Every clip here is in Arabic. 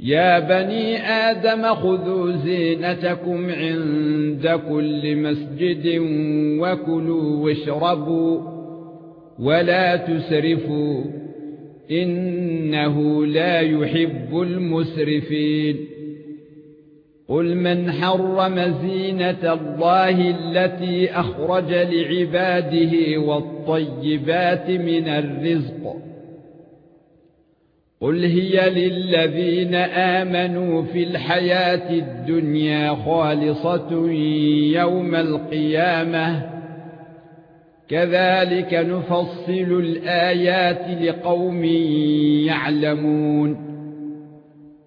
يا بني آدم خذوا زينتكم عند كل مسجد وكلوا واشربوا ولا تسرفوا انه لا يحب المسرفين قل من حرم زينة الله التي اخرج لعباده والطيبات من الرزق قل هي للذين امنوا في الحياة الدنيا خالصه يوم القيامه كذلك نفصل الايات لقوم يعلمون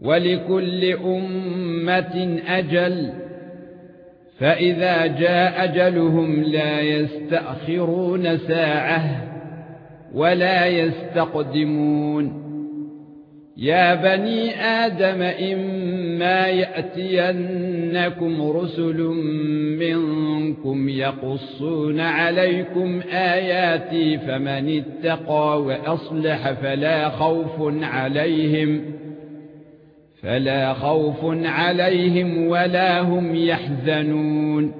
ولكل أمة أجل فإذا جاء أجلهم لا يستأخرون ساعة ولا يستقدمون. يا بني آدم إما يأتينكم رسل منكم يقصون عليكم آياتي فمن اتقى وأصلح فلا خوف عليهم فلا خوف عليهم ولا هم يحزنون.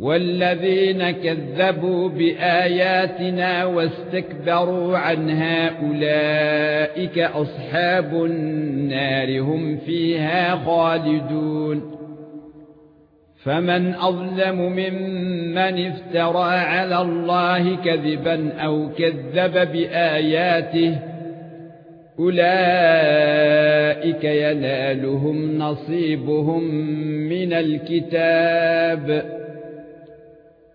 والذين كذبوا بآياتنا واستكبروا عنها أولئك أصحاب النار هم فيها خالدون. فمن أظلم ممن افترى على الله كذبا أو كذب بآياته اولئك ينالهم نصيبهم من الكتاب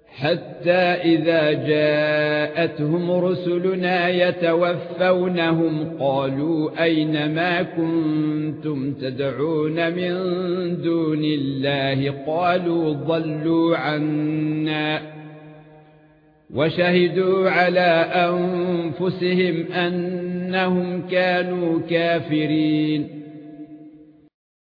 حتى اذا جاءتهم رسلنا يتوفونهم قالوا اين ما كنتم تدعون من دون الله قالوا ضلوا عنا وشهدوا على أنفسهم ان أنهم كانوا كافرين.